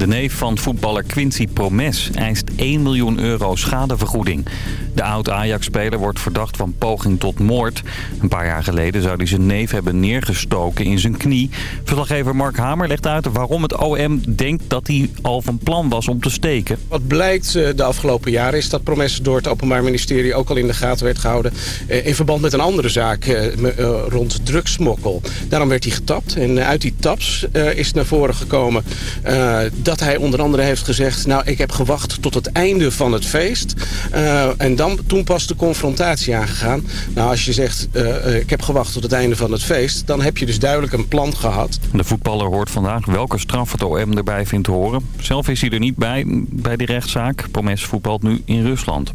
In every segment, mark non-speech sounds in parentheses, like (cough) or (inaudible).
De neef van voetballer Quincy Promes eist 1 miljoen euro schadevergoeding. De oud-Ajax-speler wordt verdacht van poging tot moord. Een paar jaar geleden zou hij zijn neef hebben neergestoken in zijn knie. Verslaggever Mark Hamer legt uit waarom het OM denkt dat hij al van plan was om te steken. Wat blijkt eh, de afgelopen jaren is dat Promes door het Openbaar Ministerie ook al in de gaten werd gehouden... Eh, in verband met een andere zaak eh, rond drugsmokkel. Daarom werd hij getapt en uit die taps is naar voren gekomen hij onder andere heeft gezegd... nou, ik heb gewacht tot het einde van het feest. en dan, toen pas de confrontatie aangegaan. Nou, als je zegt, ik heb gewacht tot het einde van het feest... dan heb je dus duidelijk een plan gehad. De voetballer hoort vandaag welke straf het OM erbij vindt te horen. Zelf is hij er niet bij, bij die rechtszaak. Promes voetbalt nu in Rusland.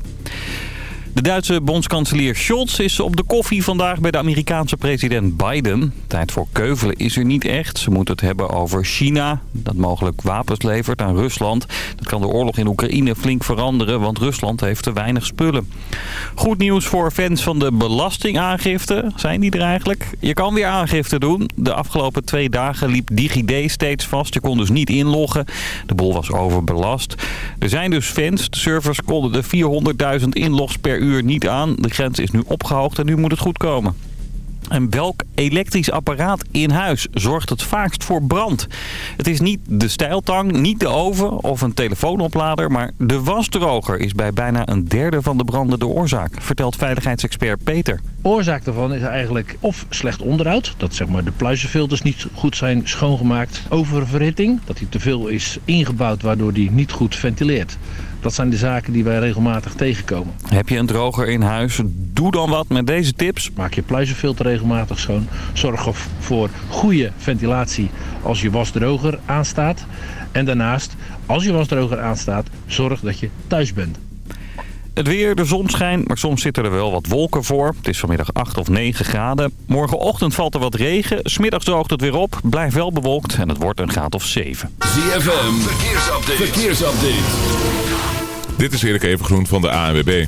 De Duitse bondskanselier Scholz is op de koffie vandaag bij de Amerikaanse president Biden. Tijd voor keuvelen is er niet echt. Ze moeten het hebben over China, dat mogelijk wapens levert aan Rusland. Dat kan de oorlog in Oekraïne flink veranderen, want Rusland heeft te weinig spullen. Goed nieuws voor fans van de belastingaangifte. Zijn die er eigenlijk? Je kan weer aangifte doen. De afgelopen twee dagen liep DigiD steeds vast. Je kon dus niet inloggen. De bol was overbelast. Er zijn dus fans. De servers konden de 400.000 inlogs per uur niet aan. De grens is nu opgehoogd en nu moet het goed komen. En welk elektrisch apparaat in huis zorgt het vaakst voor brand? Het is niet de stijltang, niet de oven of een telefoonoplader... maar de wasdroger is bij bijna een derde van de branden de oorzaak... vertelt veiligheidsexpert Peter. Oorzaak daarvan is eigenlijk of slecht onderhoud... dat zeg maar de pluizenfilters niet goed zijn schoongemaakt... oververhitting, dat hij te veel is ingebouwd waardoor hij niet goed ventileert... Dat zijn de zaken die wij regelmatig tegenkomen. Heb je een droger in huis? Doe dan wat met deze tips. Maak je pluizenfilter regelmatig schoon. Zorg voor goede ventilatie als je wasdroger aanstaat. En daarnaast, als je wasdroger aanstaat, zorg dat je thuis bent. Het weer, de zon schijnt, maar soms zitten er wel wat wolken voor. Het is vanmiddag 8 of 9 graden. Morgenochtend valt er wat regen. Smiddags droogt het weer op. Blijft wel bewolkt en het wordt een graad of 7. ZFM, verkeersupdate. verkeersupdate. Dit is Erik Evengroen van de ANWB.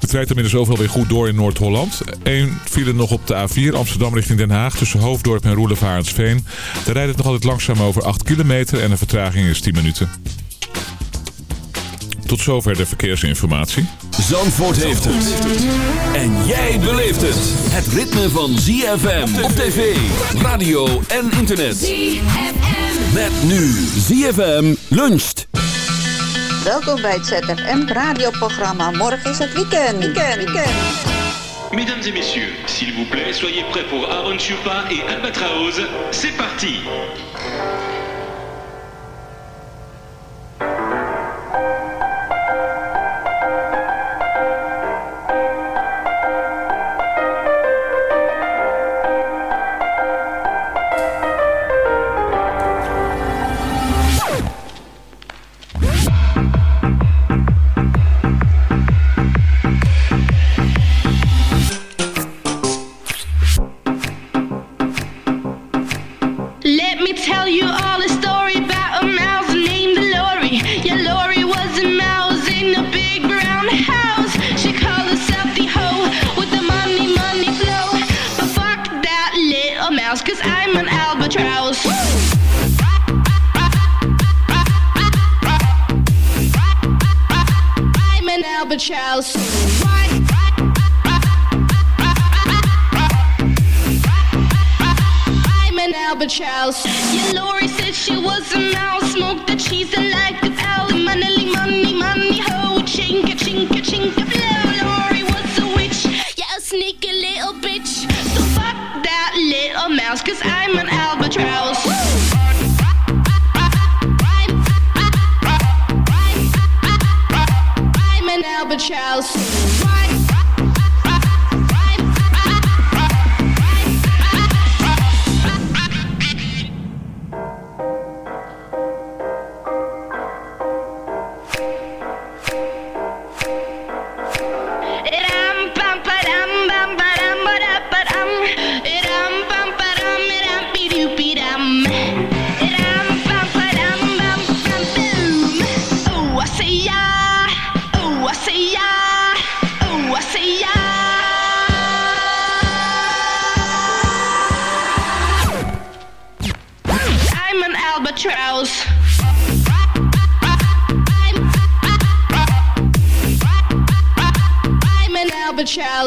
Het rijdt inmiddels overal weer goed door in Noord-Holland. Eén file nog op de A4 Amsterdam richting Den Haag tussen Hoofddorp en Roelevarensveen. Daar rijdt het nog altijd langzaam over 8 kilometer en de vertraging is 10 minuten. Tot zover de verkeersinformatie. Zandvoort heeft het. En jij beleeft het. Het ritme van ZFM op tv, radio en internet. ZFM. Met nu ZFM luncht. Welkom bij het ZFM radioprogramma. Morgen is het weekend. Weekend, weekend. Mesdames et messieurs, s'il vous plaît, soyez prêts pour Aaron Chupa et Albatraoz. C'est parti house, cause I'm an albatross. I'm an albatross. I'm an albatross. Yeah, Lori said she was an owl. Smoked the cheese and liked the owl. Money, money, money, ho, chinka, chinka, chinka. shall see.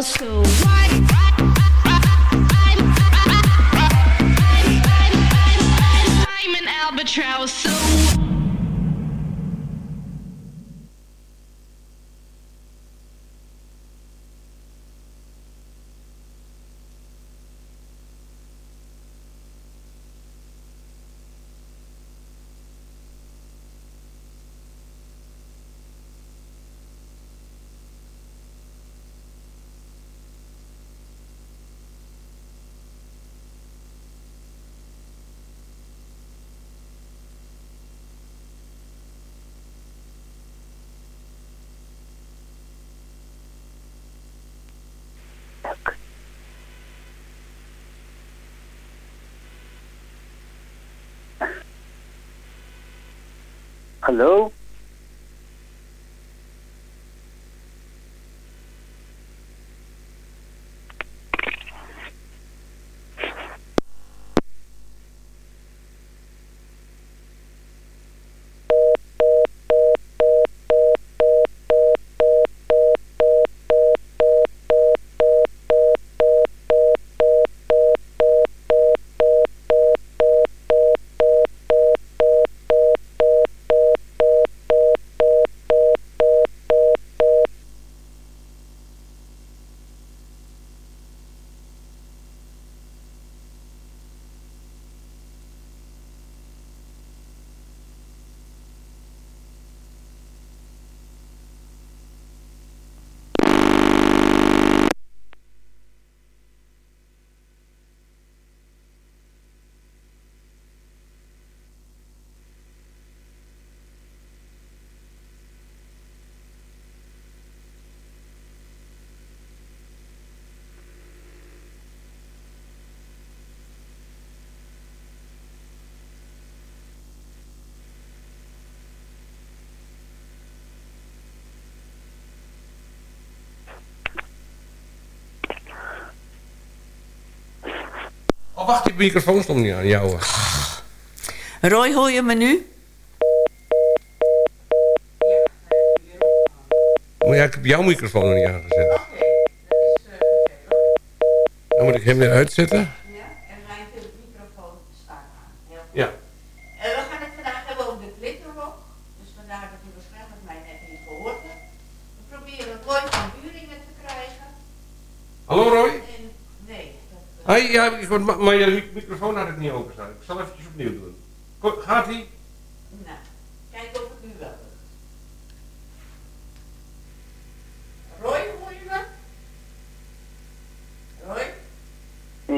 also. Hallo? Oh, wacht, die microfoon stond niet aan jou. Roy, hoor je me nu? Ja, ik heb jouw microfoon nog niet aangezet. Dan moet ik hem weer uitzetten. Ja, en mijn microfoon staat aan. Ja. En we gaan het vandaag hebben over de glitterrock. Dus vandaar dat u waarschijnlijk mij net niet gehoord hebt. We proberen Roy van Buringen te krijgen. Hallo Roy? En, nee. Hoi, ja, maar je microfoon had ik niet openstaan. Ik zal eventjes opnieuw doen. Gaat ie? Nou, kijk of het nu wel lukt. Roy, hoor je me? Roy?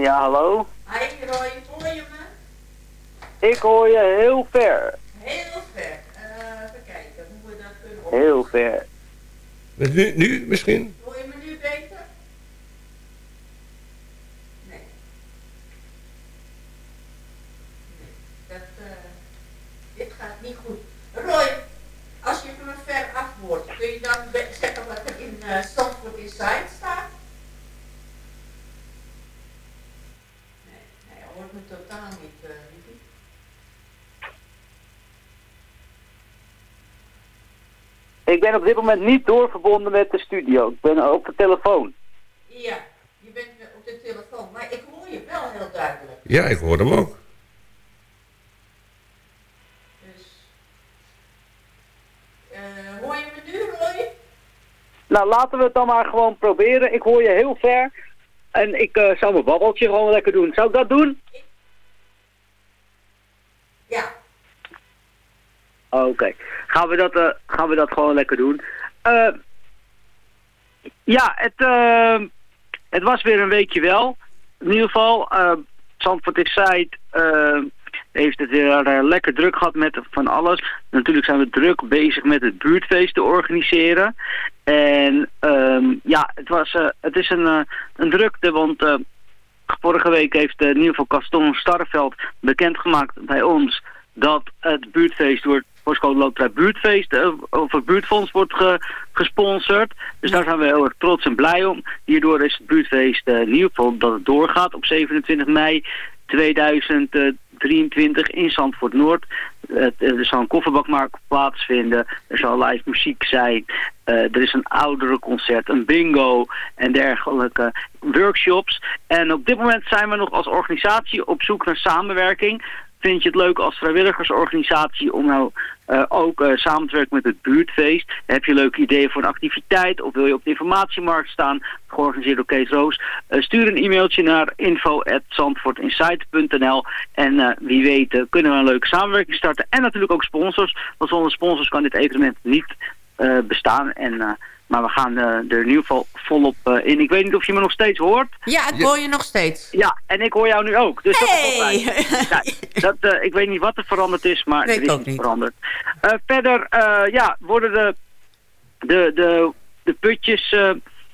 Ja, hallo? Hi Roy, hoor je me? Ik hoor je heel ver. Heel ver. Eh, even kijken hoe we dat kunnen oplossen. Heel ver. Met Nu, nu misschien? Hoor je me nu beter? Nee. Nee, dat, eh, dit gaat niet goed. Roy, als je van ver af wordt, kun je dan zeggen wat er in uh, Stanford Inside staat? Nee, hij hoort me totaal niet, uh, Ricky. Ik ben op dit moment niet doorverbonden met de studio. Ik ben op de telefoon. Ja, je bent eh, op de telefoon, maar ik hoor je wel heel duidelijk. Ja, ik hoor hem ook. Dus, eh, hoor je me nu, Roy? Nou, laten we het dan maar gewoon proberen. Ik hoor je heel ver. En ik eh, zou mijn babbeltje gewoon lekker doen. Zou ik dat doen? Ja. Oké. Gaan, we dat, eh, gaan we dat gewoon lekker doen. Eh, ja, het, het was weer een weekje wel. In ieder geval, Zandvoort is Zuid eh, heeft het eh, lekker druk gehad met van alles. Natuurlijk zijn we druk bezig met het buurtfeest te organiseren. En ehm, ja, het, was, eh, het is een, eh, een drukte, want vorige week heeft in ieder geval Gaston Starveld bekendgemaakt bij ons dat het buurtfeest wordt voor Schoolloterij Buurtfeest over het buurtfonds wordt ge- gesponsord. Dus daar zijn we heel erg trots en blij om. Hierdoor is het buurtfeest in dat het doorgaat op 27 mei 2023. 23 in Zandvoort Noord. Het- er zal een kofferbakmarkt plaatsvinden. Er zal live muziek zijn. Eh, er is een ouderenconcert, een bingo en dergelijke workshops. En op dit moment zijn we nog als organisatie op zoek naar samenwerking. Vind je het leuk als vrijwilligersorganisatie om nou eh, ook eh, samen te werken met het buurtfeest? Heb je leuke ideeën voor een activiteit of wil je op de informatiemarkt staan? Georganiseerd door Kees Roos. Eh, stuur een e-mailtje naar info.zandvoortinsight.nl en wie weet kunnen we een leuke samenwerking starten. En natuurlijk ook sponsors, want zonder sponsors kan dit evenement niet bestaan. En, maar we gaan eh, er in ieder geval volop eh, in. Ik weet niet of je me nog steeds hoort. Ja, ik hoor je nog steeds. Ja, en ik hoor jou nu ook. Dus dat is wel Hey! fijn. Ja, dat, eh, ik weet niet wat er veranderd is, maar Weet er ik is ook iets niet. veranderd. Eh, verder ja, ja, worden de, de, de, de putjes...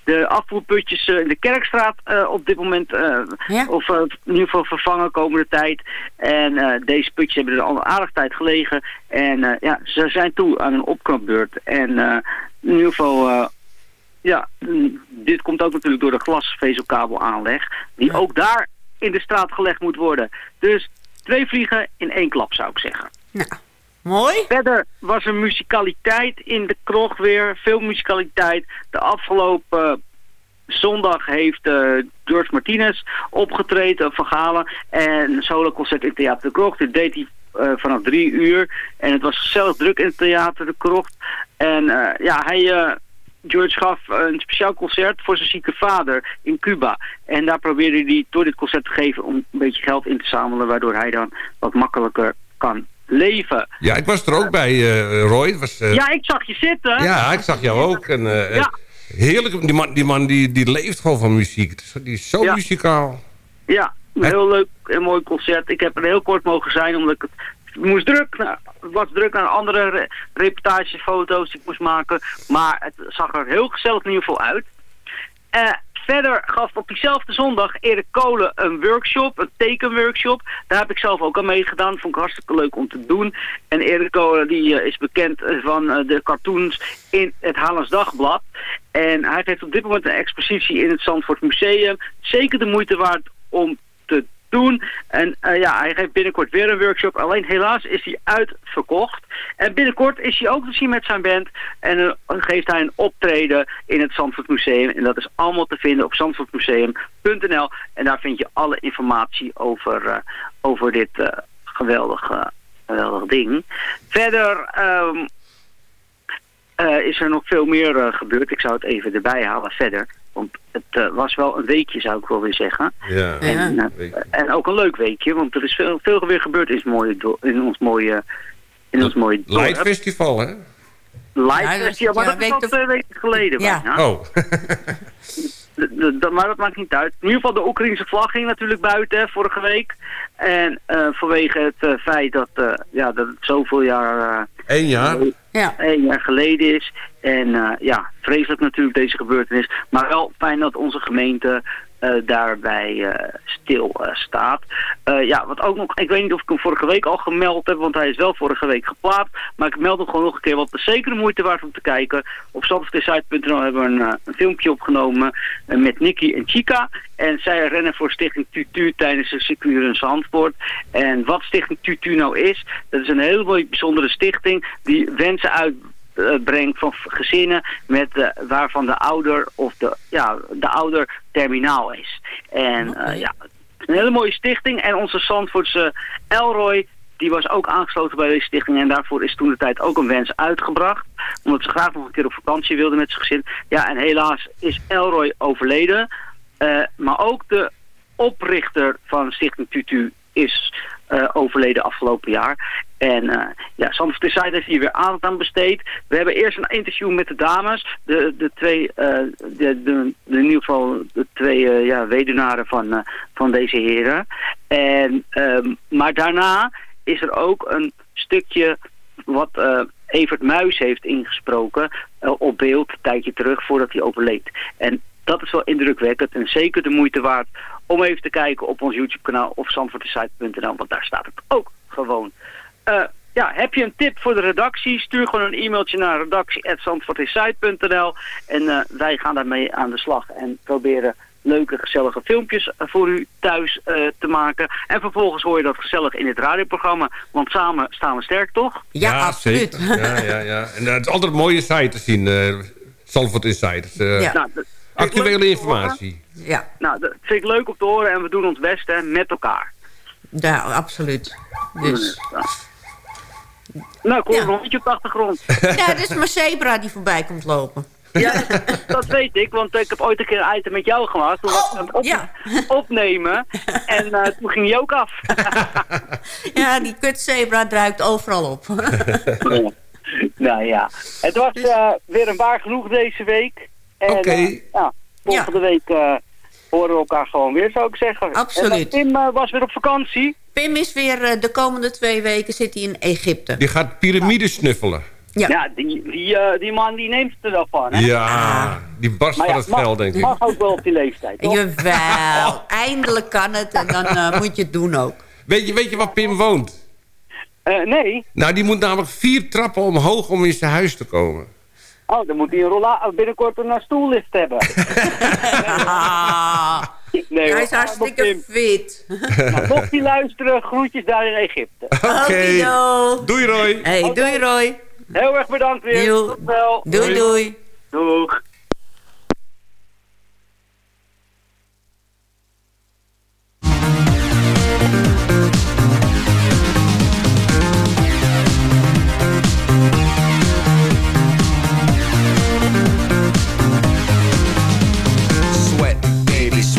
eh, de afvoerputjes eh, in de Kerkstraat eh, op dit moment, eh, of eh, in ieder geval vervangen komende tijd. En eh, deze putjes hebben er al een aardig tijd gelegen. En eh, ja, ze zijn toe aan een opknapbeurt. En eh, in ieder geval, eh, ja, mm, dit komt ook natuurlijk door de glasvezelkabelaanleg. Die ook daar in de straat gelegd moet worden. Dus twee vliegen in één klap zou ik zeggen. Verder was er muzikaliteit in de kroeg weer. Veel muzikaliteit. De afgelopen zondag heeft eh, George Martinez opgetreden van Galen. En een solo-concert in Theater de Krocht. Dit deed hij eh, vanaf drie uur. En het was gezellig druk in het Theater de Krocht. En eh, ja, hij... George gaf een speciaal concert voor zijn zieke vader in Cuba. En daar probeerde hij door dit concert te geven om een beetje geld in te zamelen, waardoor hij dan wat makkelijker kan leven. Ja, ik was er ook bij, eh, Roy. Was, eh, Ja, ik zag je zitten. ja, ik zag jou ook. En, eh, Ja. Heerlijk. Die man, die, man die, die leeft gewoon van muziek. Die is zo Ja. muzikaal. Ja, een heel leuk en mooi concert. Ik heb er heel kort mogen zijn, omdat ik het moest druk. Nou, het was druk naar andere re reportagefoto's die ik moest maken. Maar het zag er heel gezellig in ieder geval uit. Verder gaf op diezelfde zondag Erik Kolen een workshop, een tekenworkshop. Daar heb ik zelf ook aan meegedaan. Vond ik hartstikke leuk om te doen. En Erik Kolen die, eh, is bekend eh, van eh, de cartoons in het Halens Dagblad. En hij heeft op dit moment een expositie in het Zandvoort Museum. Zeker de moeite waard om te doen. En eh, ja, hij geeft binnenkort weer een workshop. Alleen helaas is hij uitverkocht. En binnenkort is hij ook te zien met zijn band. En eh, geeft hij een optreden in het Zandvoort Museum. En dat is allemaal te vinden op zandvoortmuseum.nl. En daar vind je alle informatie over, eh, over dit geweldige, geweldige ding. Verder... ehm, eh, is er nog veel meer gebeurd. Ik zou het even erbij halen verder. Want het eh, was wel een weekje, zou ik wel weer zeggen. Ja. En, eh, en ook een leuk weekje, want er is veel, veel weer gebeurd in, het mooie in ons mooie, in ons mooie dorp. Light Festival, hè? Light Ja, dat- Festival, maar ja, dat is al twee weken geleden. Ja. bijna. Oh. (laughs) De- de- de- maar dat maakt niet uit. In ieder geval de Oekraïnse vlag ging natuurlijk buiten hè, vorige week. En eh, vanwege het eh, feit dat, eh, ja, dat het zoveel jaar... eh, Eén jaar. Ja. één jaar geleden is. En eh, ja, vreselijk natuurlijk deze gebeurtenis. Maar wel fijn dat onze gemeente daarbij eh, stil eh, staat. Eh, ja, wat ook nog, ik weet niet of ik hem vorige week al gemeld heb, want hij is wel vorige week geplaatst. Maar ik meld hem gewoon nog een keer, want het is zeker de moeite waard om te kijken. Op zandvoortsite.nl hebben we een, eh, een filmpje opgenomen eh, met Nicky en Chica. En zij rennen voor Stichting Tutu tijdens de circuit Zandvoort. En wat Stichting Tutu nou is, dat is een heel bijzondere stichting die wensen uitbrengt van gezinnen met, eh, waarvan de ouder of de, ja, de ouder terminaal is. En eh, ja, een hele mooie stichting. En onze Zandvoortse Elroy, die was ook aangesloten bij deze stichting. En daarvoor is toen de tijd ook een wens uitgebracht. Omdat ze graag nog een keer op vakantie wilden met zijn gezin. Ja, en helaas is Elroy overleden. Eh, maar ook de oprichter van Stichting Tutu is eh, overleden afgelopen jaar. En eh ja, Zandvoort Inside heeft hier weer aandacht aan besteed. We hebben eerst een interview met de dames. De, de twee, eh, de, de, de, in ieder geval de twee eh, ja, weduwnaren van, eh, van deze heren. En, ehm, maar daarna is er ook een stukje wat eh, Evert Muis heeft ingesproken eh, op beeld een tijdje terug voordat hij overleed. En dat is wel indrukwekkend en zeker de moeite waard om even te kijken op ons YouTube kanaal of zandvoortesite.nl, want daar staat het ook gewoon. Eh, ja, heb je een tip voor de redactie? Stuur gewoon een e-mailtje naar redactie.zandvoortesite.nl en eh, wij gaan daarmee aan de slag en proberen leuke, gezellige filmpjes eh, voor u thuis eh, te maken. En vervolgens hoor je dat gezellig in het radioprogramma. Want samen staan we sterk, toch? zeker. Ja, ja, ja. En het is altijd een mooie site te zien. eh Zandvoort Insiders. eh, Ja. Nou, Actuele informatie. Ja. Nou, dat vind ik leuk om te horen en we doen ons best hè, met elkaar. Ja, absoluut. Dus. Nou, ik hoor een hondje op de achtergrond. (laughs) Ja, dat is mijn zebra die voorbij komt lopen. Ja, dat weet ik, want ik heb ooit een keer een item met jou gemaakt. Toen was ik aan het op- (laughs) opnemen en eh, toen ging hij ook af. (laughs) Ja, die kutzebra druikt overal op. nou ja, het was eh, weer een waar genoeg deze week. En, Oké. eh, ja, volgende week eh, horen we elkaar gewoon weer, zou ik zeggen. Absoluut. En, eh, Tim eh, was weer op vakantie. Pim is weer eh, de komende twee weken zit hij in Egypte. Die gaat piramides snuffelen. Ja, die, die, eh, die man die neemt het er wel van, hè? Ja, die barst Maar van ja, het vel, denk ik. mag ook wel op die leeftijd, toch? Jawel, (laughs) eindelijk kan het en dan eh, moet je het doen ook. Weet je, weet je waar Pim woont? Eh, nee. Nou, die moet namelijk vier trappen omhoog om in zijn huis te komen. Oh, dan moet hij een rolla binnenkort een stoellift hebben. (laughs) nee, Hij is hartstikke fit. (laughs) Nou, mocht hij luisteren, groetjes daar in Egypte. Okido. Doei Roy. Hey, doei Roy. Heel erg bedankt weer. Tot wel. Doei doei. Doeg.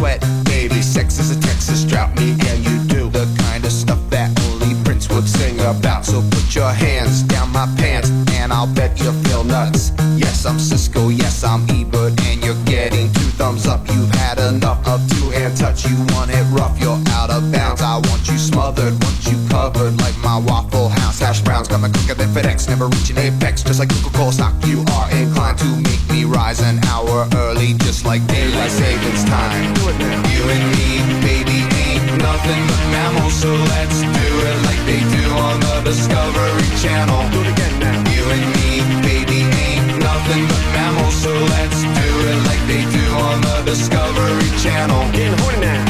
Sweat, baby. Sex is a Texas drought. Me and you do the kind of stuff that only Prince would sing about. So put your hands down my pants, and I'll bet you feel nuts. Yes, I'm Cisco. Yes, I'm Ebert, and you're getting two thumbs up. You've had enough of two-hand touch. You want it rough, you're out of bounds. I want you smothered, want you covered like my Waffle House hash browns. Coming quicker than FedEx, never reaching apex. Just like Coca-Cola stock, you are inclined to make me rise an hour early, just like daylight savings time. You and me, baby, ain't nothing but mammals, so let's do it like they do on the Discovery Channel. Do it again now. You and me, baby, ain't nothing but mammals, so let's do it like they do on the Discovery Channel. Getting horny now.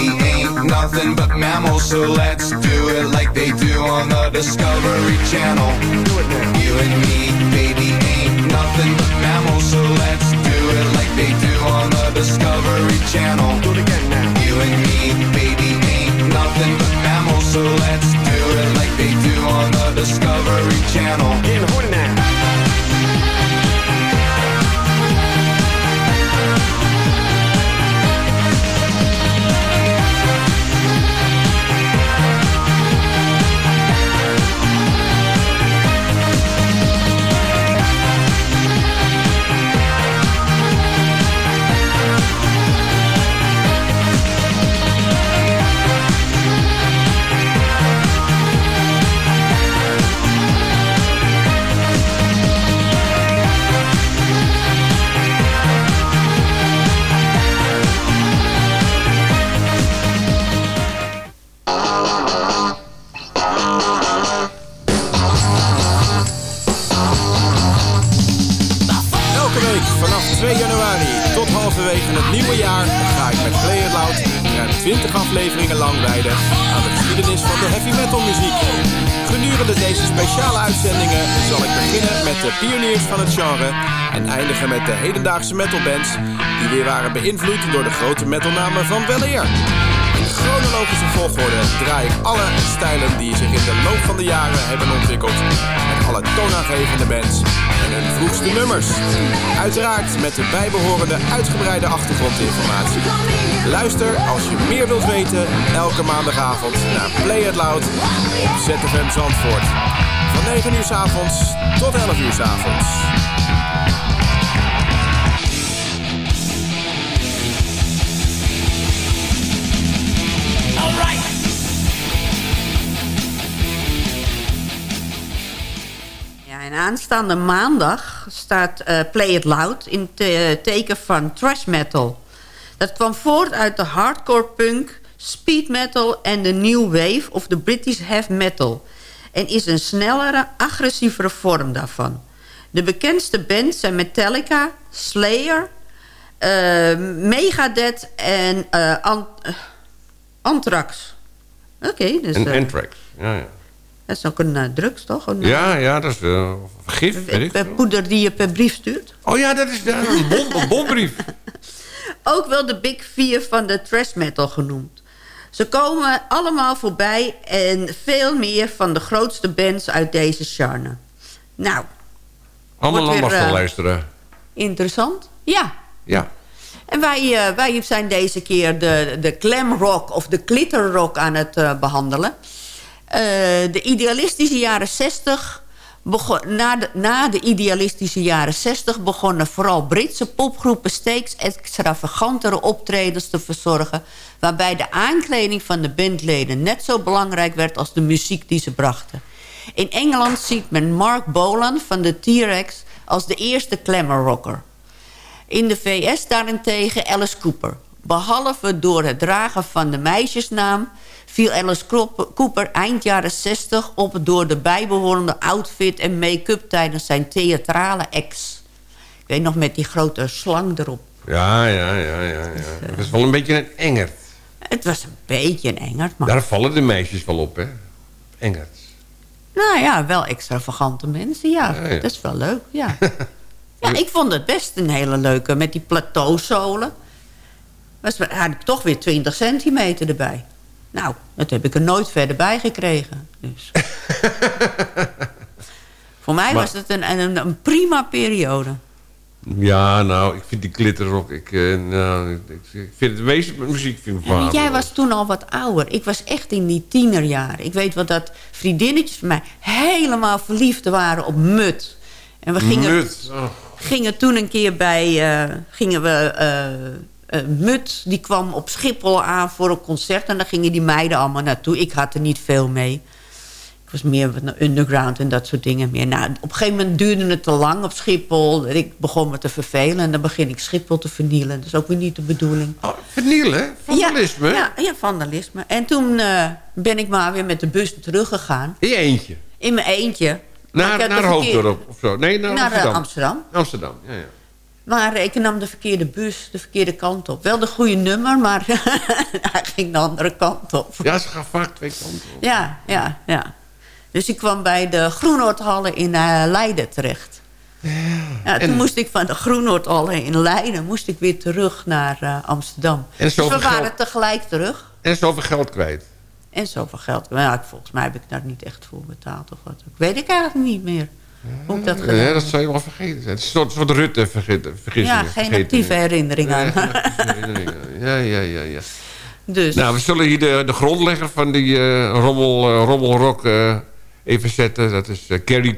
ain't nothing but mammals, so let's do it like they do on the Discovery Channel. Do it now. You and me, baby, ain't nothing but mammals, so let's do it like they do on the Discovery Channel. Do it again now. You and me, baby, ain't nothing but mammals, so let's do it like they do on the Discovery Channel. De pioniers van het genre en eindigen met de hedendaagse metalbands die weer waren beïnvloed door de grote metalnamen van weleer. In chronologische volgorde draai ik alle stijlen die zich in de loop van de jaren hebben ontwikkeld. Met alle toonaangevende bands en hun vroegste nummers. Uiteraard met de bijbehorende uitgebreide achtergrondinformatie. Luister als je meer wilt weten elke maandagavond naar Play It Loud op ZFM Zandvoort. Van 9 uur s avonds tot 11 uur s avonds. Ja, en aanstaande maandag staat eh, Play It Loud in te- teken van thrash metal. Dat kwam voort uit de hardcore punk, speed metal en de new wave of de British heavy metal. En is een snellere, agressievere vorm daarvan. De bekendste bands zijn Metallica, Slayer, eh, Megadeth en Ant- eh, Anthrax. Oké, dus... En eh, Anthrax. Ja, ja. dat is ook een drugs, toch? Een, Ja, ja, dat is uh, gif, weet ik. eh, poeder die je per brief stuurt. Oh ja, dat is een, bom, een bombrief. (laughs) Ook wel de Big Vier van de thrash metal genoemd. Ze komen allemaal voorbij en veel meer van de grootste bands uit deze genre. Nou, Allemaal van eh, luisteren. interessant. Ja. Ja. En wij, eh, wij zijn deze keer de, de glam rock of de glitter rock aan het eh, behandelen. Eh, de idealistische jaren 60... Na, de, na de idealistische jaren 60 begonnen vooral Britse popgroepen steeds extravagantere optredens te verzorgen... waarbij de aankleding van de bandleden net zo belangrijk werd als de muziek die ze brachten. In Engeland ziet men Mark Bolan van de T-Rex als de eerste glamour rocker. In de VS daarentegen Alice Cooper. Behalve door het dragen van de meisjesnaam... viel Alice Cooper eind jaren 60 op door de bijbehorende outfit en make-up... tijdens zijn theatrale ex. Ik weet nog met die grote slang erop. Ja, ja, ja, ja. ja. Dat is wel een beetje een engert. Het was een beetje een engert, maar... Daar vallen de meisjes wel op, hè? Engert. Nou ja, wel extravagante mensen, ja. Ja, ja. Dat is wel leuk, ja. (laughs) ja, ik vond het best een hele leuke, met die plateauzolen. Was, had ik toch weer 20 centimeter erbij. Nou, dat heb ik er nooit verder bij gekregen. Dus. (laughs) Voor mij Maar- was het een, een, een prima periode. Ja, nou, ik vind die glitterrock... Ik, eh, nou, ik, vind het meeste muziek vind ik vader. jij was toen al wat ouder. Ik was echt in die tienerjaren. Ik weet wel dat vriendinnetjes van mij helemaal verliefd waren op Mut. En we gingen, oh. gingen toen een keer bij... eh, gingen we... eh, eh, Mut, die kwam op Schiphol aan voor een concert. En daar gingen die meiden allemaal naartoe. Ik had er niet veel mee. Ik was meer underground en dat soort dingen meer. Nou, op een gegeven moment duurde het te lang op Schiphol. Ik begon me te vervelen en dan begin ik Schiphol te vernielen. Dat is ook weer niet de bedoeling. Oh, vernielen? Vandalisme? Ja, ja, ja, vandalisme. En toen eh, ben ik maar weer met de bus teruggegaan. In je eentje? In mijn eentje. Naar, naar Hoofddorp of zo? Nee, naar, Naar, eh, Amsterdam. Amsterdam. Amsterdam, ja, ja. Maar ik nam de verkeerde bus, de verkeerde kant op. Wel de goede nummer, maar (laughs) hij ging de andere kant op. Ja, ze gaan vaak twee kanten op. Ja, ja, ja. Dus ik kwam bij de Groenoordhallen in eh, Leiden terecht. Ja, toen en- moest ik van de Groenoordhallen in Leiden... moest ik weer terug naar eh, Amsterdam. En dus we waren tegelijk terug. En zoveel geld kwijt. En zoveel geld. Ja, volgens mij heb ik daar niet echt voor betaald of wat. ook. Weet ik eigenlijk niet meer. Hoe ik dat gedaan Ja, dat zou je wel vergeten zijn. Het is een soort, soort Rutte vergeten. Ja, geen actieve herinnering aan. Ja, ja, ja, ja. Dus. Nou, we zullen hier de, de grondlegger van die eh, rommel, eh, rommelrock eh, even zetten. Dat is Carrie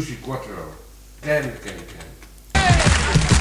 Sushi Quattro. Can, can, can.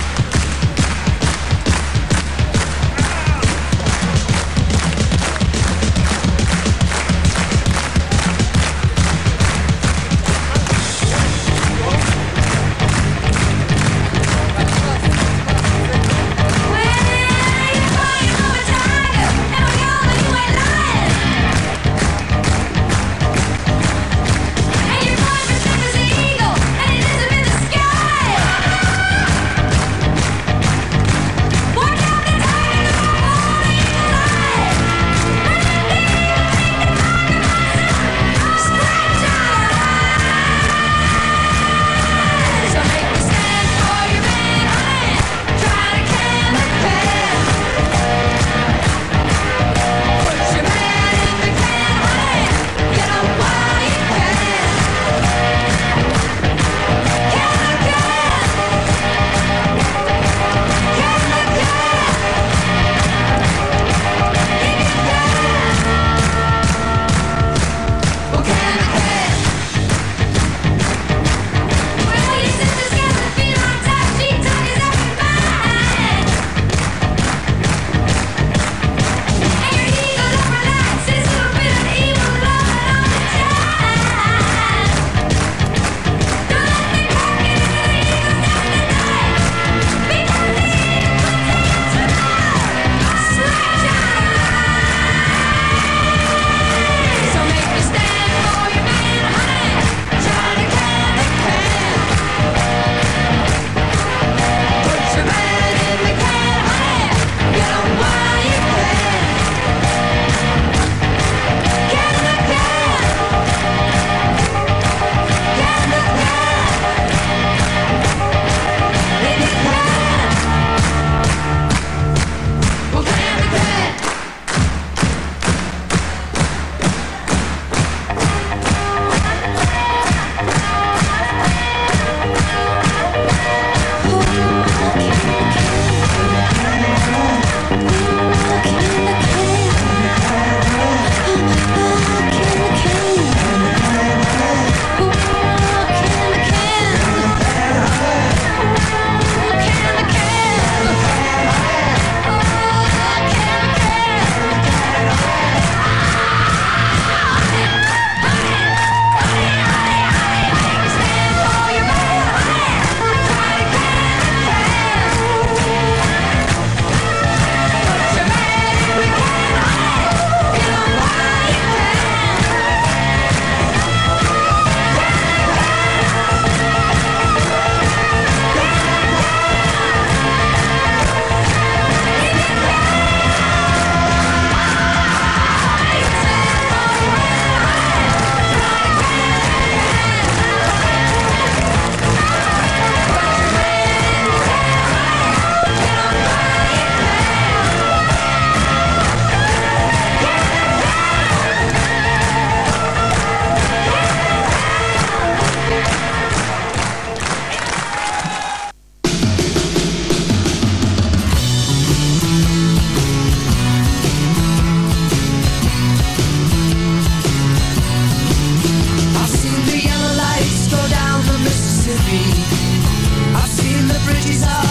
I've seen the bridges out.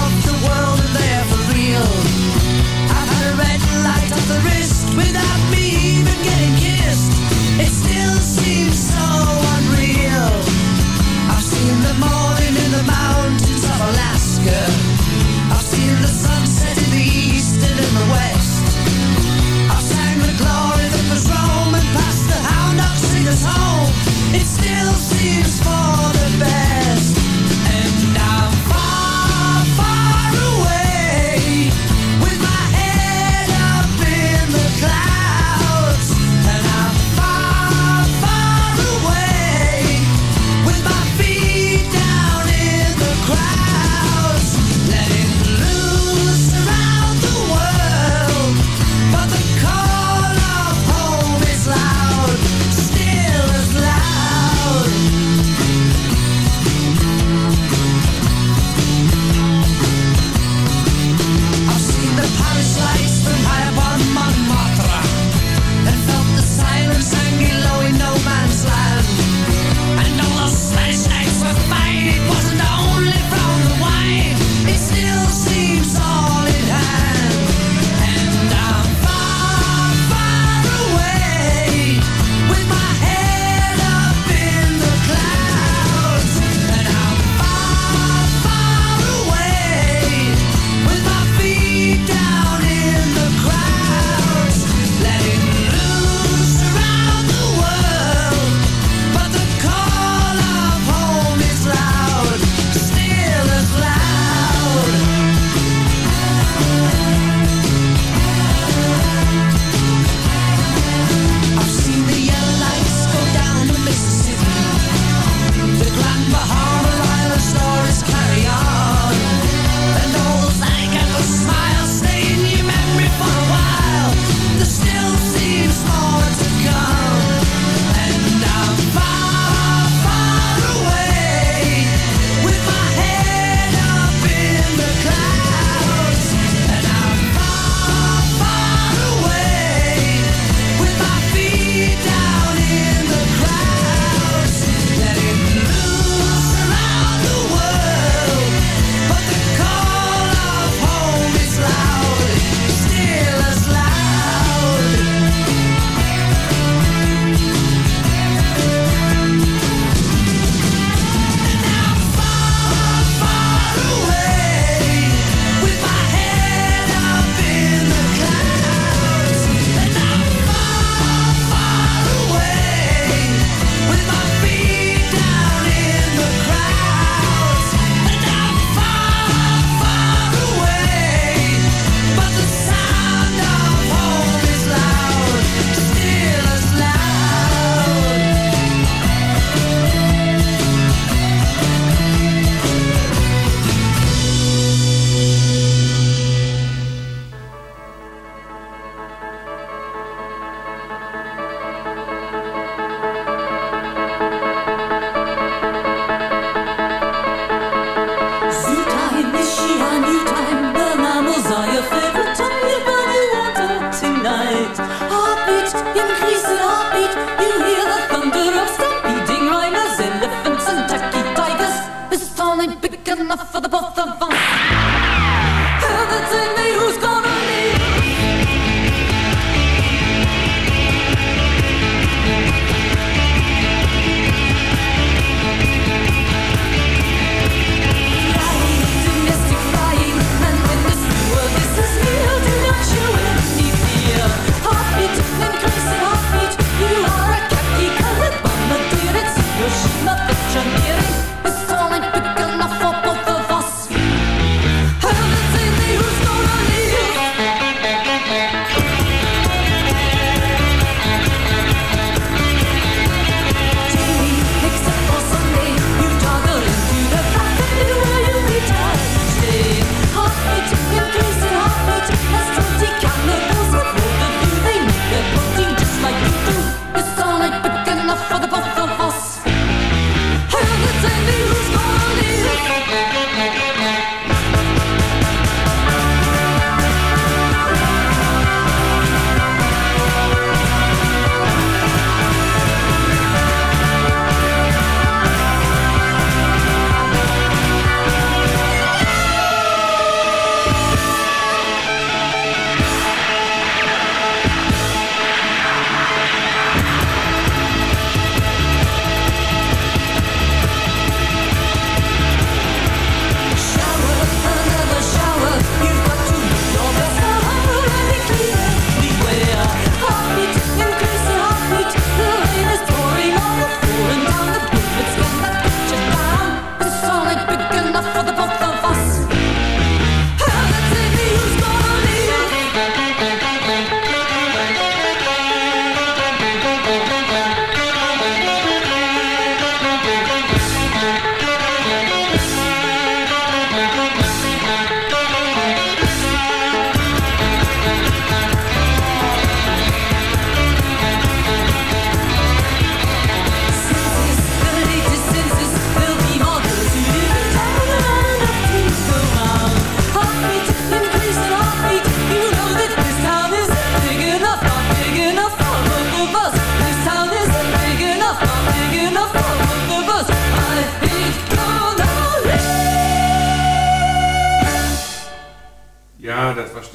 only big enough for the both of us.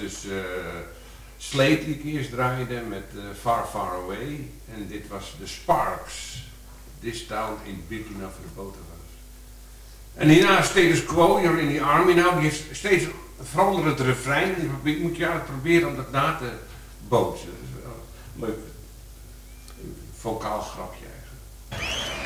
dus eh, uh, Slate die eerst draaide met eh, Far Far Away. En dit was The Sparks. This town in big enough for both of. En hierna Status Quo, You're in the Army Now. Die heeft steeds veranderend refrein. Ik moet je proberen om dat na te bootsen. Dat is leuk vocaal grapje eigenlijk.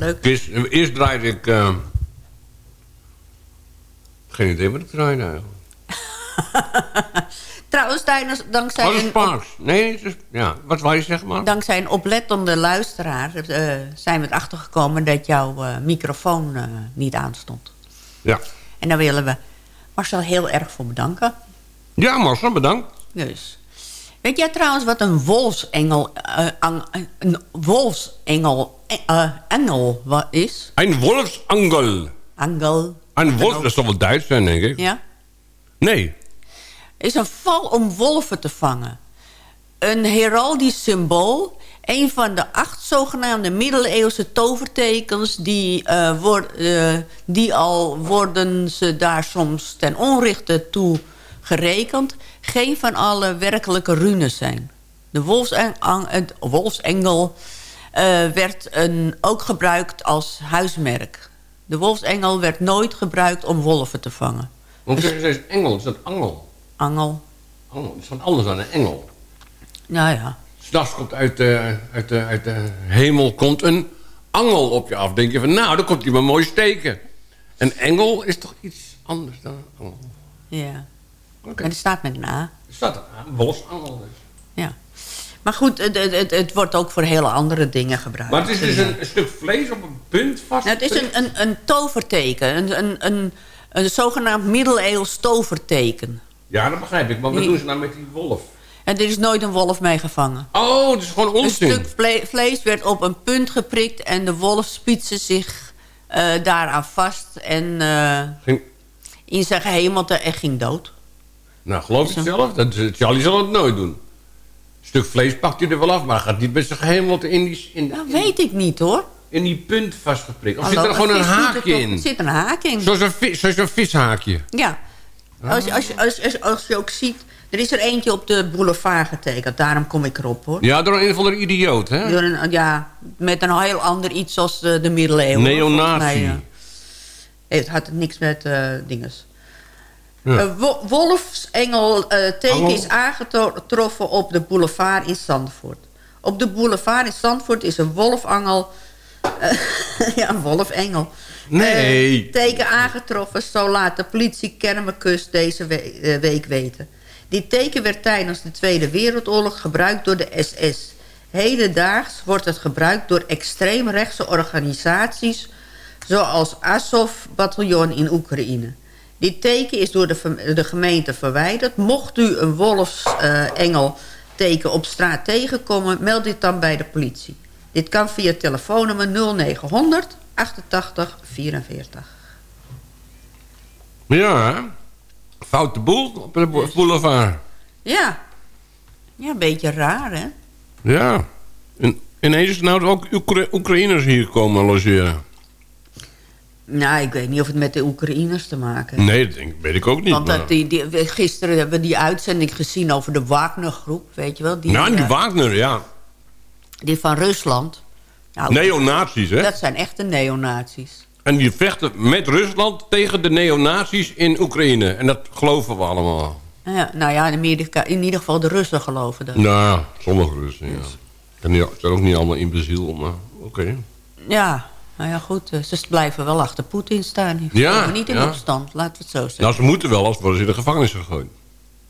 Leuk. Eerst, eerst draaide ik... eh, geen idee wat ik draaide eigenlijk. (laughs) Trouwens, tijdens, dankzij, Wat is Sparks? Nee, is, ja. Wat wou je zeggen, man? dankzij een oplettende luisteraar... eh, zijn we erachter gekomen dat jouw eh, microfoon eh, niet aanstond. Ja. En daar willen we Marcel heel erg voor bedanken. Ja, Marcel, bedankt. Dus. Weet jij trouwens wat een wolfsengel, eh, ang- een wolfsengel eh, engel wat is? Een wolfsangel. Angel. Een wolf, dat is toch wel Duits zijn, denk ik? Ja. Nee. Is een val om wolven te vangen. Een heraldisch symbool. Een van de acht zogenaamde middeleeuwse tovertekens... die, eh, eh, die al worden ze daar soms ten onrechte toe gerekend... geen van alle werkelijke runes zijn. De wolfsengel eh, werd een, ook gebruikt als huismerk. De wolfsengel werd nooit gebruikt om wolven te vangen. Want zeggen ze is engel, is dat angel? Angel. Angel, dat is wat anders dan een engel. Nou ja. S'nachts komt uit de, uit, de, uit de hemel komt een angel op je af. denk je van, nou, dan komt hij maar mooi steken. Een engel is toch iets anders dan een angel? Ja. En het staat met een A. Er staat een bosangel dus. Ja. Maar goed, het, het, wordt ook voor hele andere dingen gebruikt. Maar het is dus een, een stuk vlees op een punt vast. Nou, het is een, een, een toverteken. Een, een, een, een zogenaamd middeleeuws toverteken. Ja, dat begrijp ik. Maar wat doen ze nou met die wolf? En er is nooit een wolf mee gevangen. Oh, het is gewoon Een onzin. stuk vle- vlees werd op een punt geprikt... en de wolf spietste zich eh, daaraan vast... en eh, Ging- in zijn gehemelte en ging dood. Nou, geloof je het zelf? Dat, eh, Charlie zal het nooit doen. Een stuk vlees pakt hij er wel af, maar gaat niet met zijn gehemelte in die, in, Dat weet ik niet, hoor. in die punt vastgeprikt. Of Hallo, zit er gewoon een haakje in? Er zit een haak in. Zoals een, vis, zoals een vishaakje. Ja. Als, je- als, als, als, je ook ziet... Er is er eentje op de boulevard getekend. Daarom kom ik erop, hoor. Ja, door een of andere idioot, hè? Door een, ja, met een heel ander iets als de, de middeleeuwen. Neonazi. Mij, eh, Het had niks met eh dinges. Ja. Eh, wo- Wolfsengel eh, teken is aangetroffen op de boulevard in Zandvoort. Op de boulevard in Zandvoort is een wolfangel... eh, (laughs) ja, een wolfengel. Nee. Teken aangetroffen, zo laat de politie Kermenkust deze we- week weten. Dit teken werd tijdens de Tweede Wereldoorlog gebruikt door de SS. Hedendaags wordt het gebruikt door extreemrechtse organisaties... zoals Azov-bataljon in Oekraïne. Dit teken is door de, de gemeente verwijderd. Mocht u een wolfsengel teken op straat tegenkomen... meld dit dan bij de politie. Dit kan via telefoonnummer 0900 88 44. Ja? Foute boel op de bo- boulevard. Ja. Ja, een beetje raar, hè? Ja. En ineens nou ook Oekra- Oekraïners hier komen logeren. Nou, ik weet niet of het met de Oekraïners te maken heeft. Nee, dat denk, weet ik ook niet. Want maar- dat die, die, gisteren hebben we die uitzending gezien over de Wagner-groep, weet je wel? Die, nou, die eh, Wagner, ja. die van Rusland. Nou, Neonazies, hè? Dat zijn echte neonazies. En die vechten met Rusland tegen de neonazies in Oekraïne. En dat geloven we allemaal. Ja, nou ja, in Amerika, in ieder geval de Russen geloven dat. Nou, sommige Russen, ja. En die zijn ook niet allemaal imbeciel, maar oké. Ja, nou ja, goed. eh, Ze blijven wel achter Poetin staan. Die Ja, niet in ja. opstand, laten we het zo zeggen. Nou, ze moeten wel, als worden ze in de gevangenis gegooid.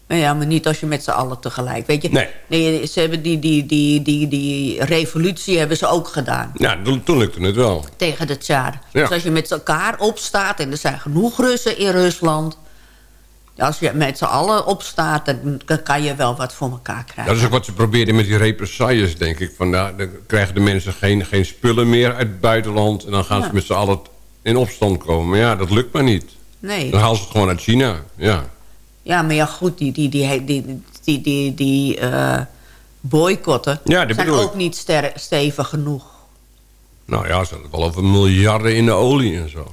Ja, maar niet als je met z'n allen tegelijk. Weet je, Nee. ze hebben die, die, die, die, die revolutie hebben ze ook gedaan. Ja, toen, toen lukte het wel. Tegen de tsaar. Ja. Dus als je met elkaar opstaat... en er zijn genoeg Russen in Rusland... als je met z'n allen opstaat... dan dan kan je wel wat voor elkaar krijgen. Dat is ook wat ze probeerden met die represailles, denk ik. Van, nou, dan krijgen de mensen geen, geen spullen meer uit het buitenland... en dan gaan Ja. ze met z'n allen in opstand komen. Maar ja, dat lukt maar niet. Nee. Dan halen ze het gewoon uit China, ja. Ja, maar ja, goed, die, die, die, die, die, die, die eh, boycotten... Ja, zijn ook niet stevig genoeg. Nou ja, ze hadden wel over miljarden in de olie en zo.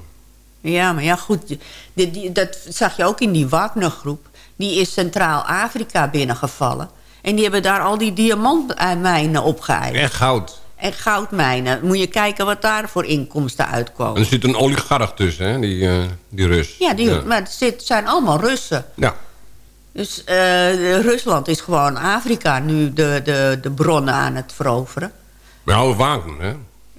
Ja, maar ja, goed. Die, die, dat zag je ook in die Wagner-groep. Die is Centraal-Afrika binnengevallen. En die hebben daar al die diamantmijnen opgeëist. En goud. En goudmijnen. Moet je kijken wat daar voor inkomsten En uitkomen. er zit een oligarch tussen, hè, die, eh, die Rus. Ja, die, maar het zit- zijn allemaal Russen. Ja. Dus eh, Rusland is gewoon Afrika nu de, de, de bronnen aan het veroveren. Nou, Wagner, hè?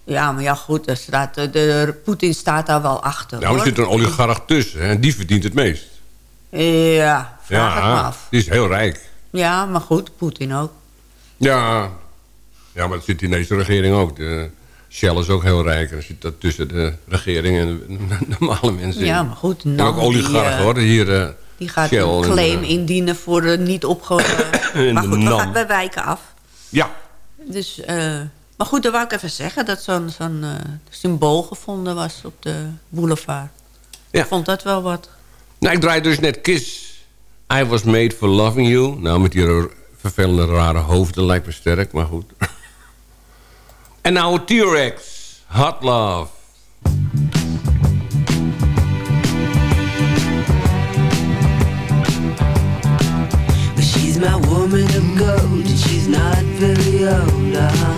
Ja, maar ja, goed, er staat, de, de, Poetin staat daar wel achter, Nou, er hoor. zit een oligarch tussen hè, en die verdient het meest. Ja, vraag het me Ja, af. die is heel rijk. Ja, maar goed, Poetin ook. Ja, ja maar dat zit in deze regering ook. De Shell is ook heel rijk. En dan zit dat tussen de regering en de (laughs) normale mensen Ja, maar goed, En NAM, ook oligarchen, die, eh, hoor. Hier, eh, Die gaat Shell een en, claim eh, indienen voor de niet opge... (coughs) En maar goed, we, gaan, we wijken af. Ja. Dus, eh, maar goed, dan wou ik even zeggen dat zo'n zo'n eh, symbool gevonden was op de boulevard. Ja. Ik vond dat wel wat. Nou, ik draai dus net Kiss. I was made for loving you. Nou, met die vervelende rare hoofden lijkt me sterk, maar goed. (laughs) en nou T-Rex. Hot Love. But she's my woman of gold, and she's not very old. Uh-huh.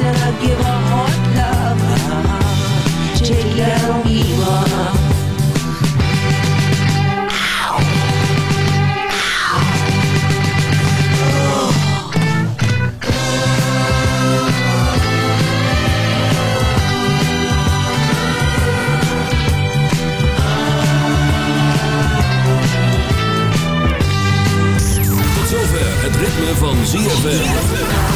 and a hot love. Take het ritme van ZFM.